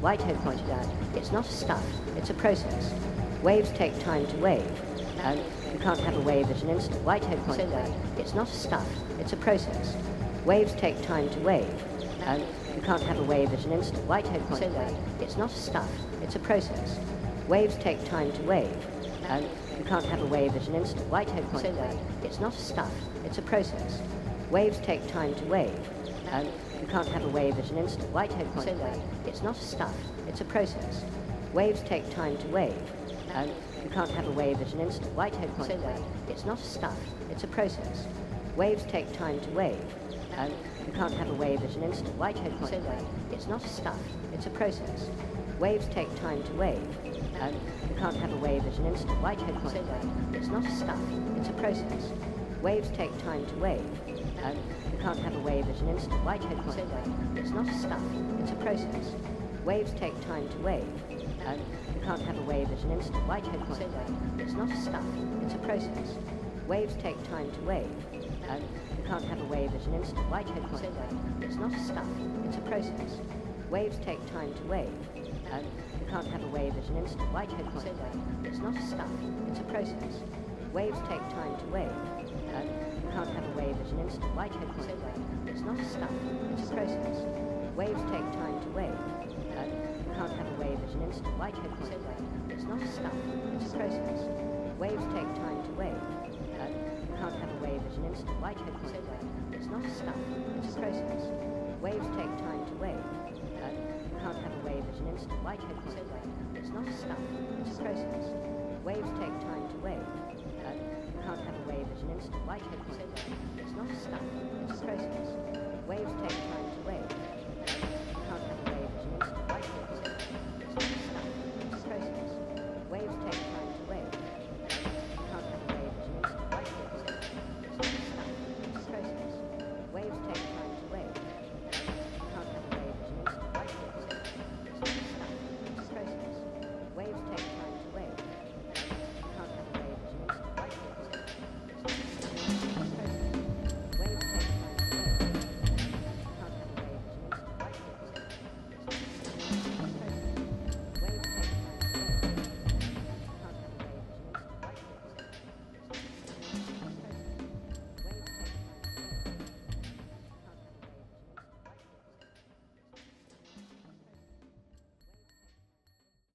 Whitehead pointed out, it's not a stuff, it's a process. Waves take time to wave. And you can't have a wave at an instant. Whitehead pointed out, it's not a stuff, it's a process. Waves take time to wave. And you can't have a wave at an instant. Whitehead pointed out, it's not a stuff, it's a process. Waves take time to wave. And you can't have a wave at an instant. Whitehead pointed out, it's not a stuff, it's a process. Waves take time to wave. And you can't have a wave at an instant. Whitehead pointed out, it's not a stuff, it's a process. Waves take time to wave. And you can't have a wave at an instant. Whitehead pointed out, it's not a stuff, it's a process. Waves take time to wave. And you can't have a wave at an instant. Whitehead pointed out, it's not a stuff, it's a process. Waves take time to wave. And you can't have a wave at an instant. Whitehead pointed out, it's not a stuff, it's a process. Waves take time to wave. And you can't have a wave at an instant. Whitehead pointed out, it's not a stuff, it's a process. Waves take time to wave. And you can't have a wave at an instant. Whitehead pointed out, it's not a stuff, it's a process. Waves take time to wave. And you can't have a wave at an instant. Whitehead pointed out, it's not a stuff, it's a process. Waves take time to wave. And you can't have a wave at an instant. Whitehead pointed out, it's not a stuff, it's a process. Waves take time to wave. And you can't have a wave at an instant. Whitehead pointed out, it's not a stuff, it's a process. Waves take time to wave. And you can't have a wave at an instant. Whitehead pointed out, it's not a stuff, it's a process. Waves take time to wave. And you can't have a wave at an instant. Whitehead pointed out, it's not a stuff, it's a process. Waves take time to wave. And you can't have a wave at an instant. Whitehead pointed out, it's not a stuff, it's a process. Waves take time to wave. Stuff, it's. Waves take